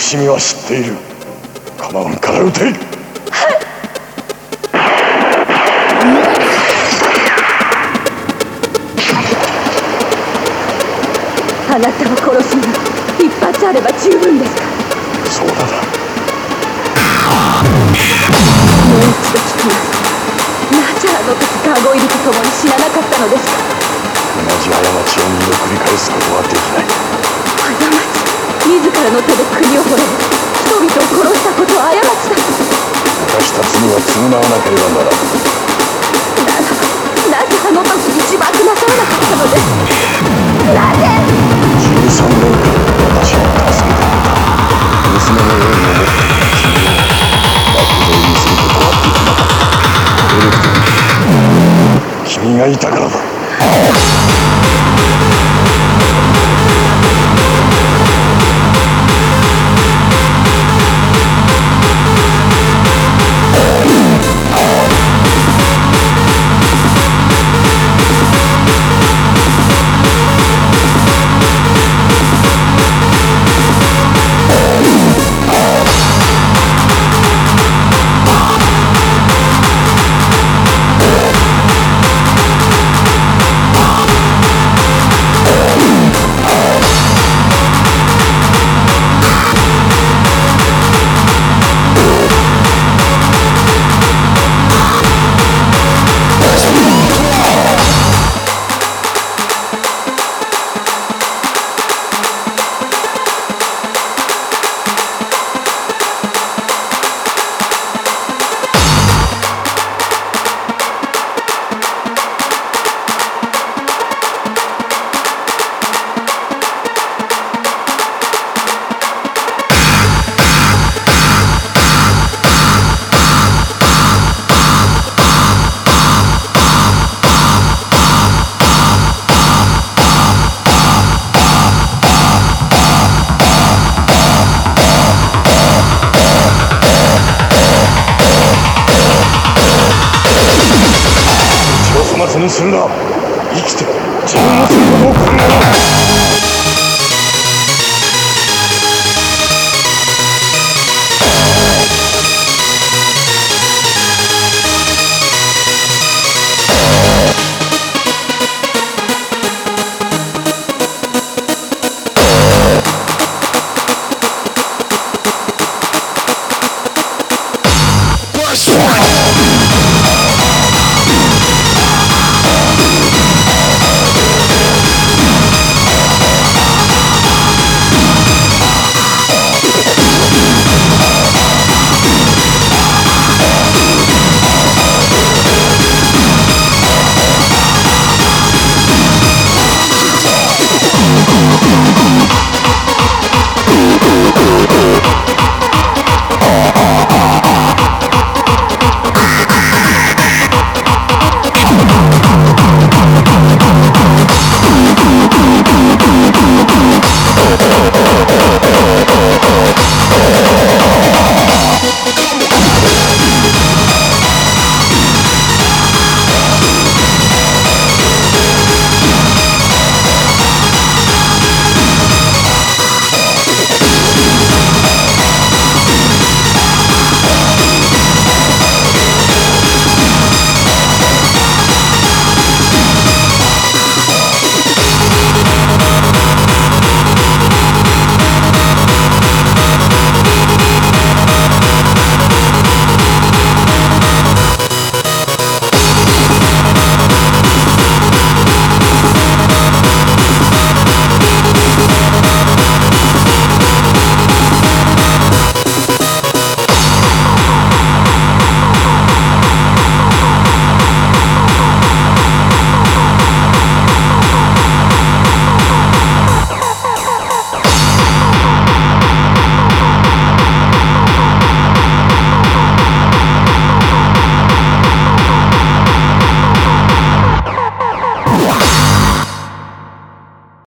しみは知っている。構わんから撃て。あなたを殺すには一発あれば十分ですか？そうだな。もう一度聞きますなぜあの時カゴ入りと共に死ななかったのですか？同じ過ちを二度繰り返すことはできない自らの手で国を滅ぼ人々を殺したことは過ちだ犯した罪は償わなければならんならばなぜあの時自爆なさらなかったのですなぜ13年間私を助けてくれた娘のように思って君を爆弾にすることはできなかった努力君がいたからだ。血を